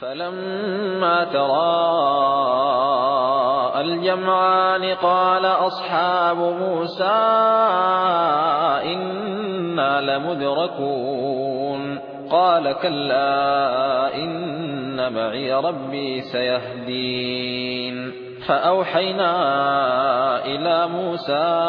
فلما تراءى الجمعان قال أصحاب موسى إنا لمدركون قال كلا إن معي ربي سيهدين فأوحينا إلى موسى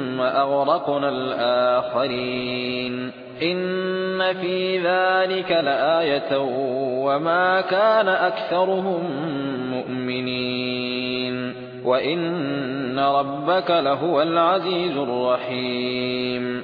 أغرقنا الآخرين. إن في ذلك لآية وما كان أكثرهم مؤمنين. وإن ربك لهو العزيز الرحيم.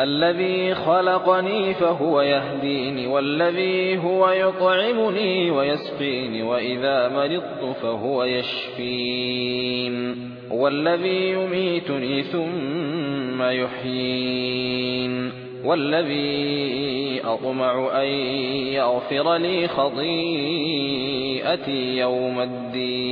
الذي خلقني فهو يهديني والذي هو يطعمني ويسقيني وإذا مرضت فهو يشفين. والذي يميتني ثم يحيين. والذي أطمع أن يغفر لي خطيئتي يوم الدين.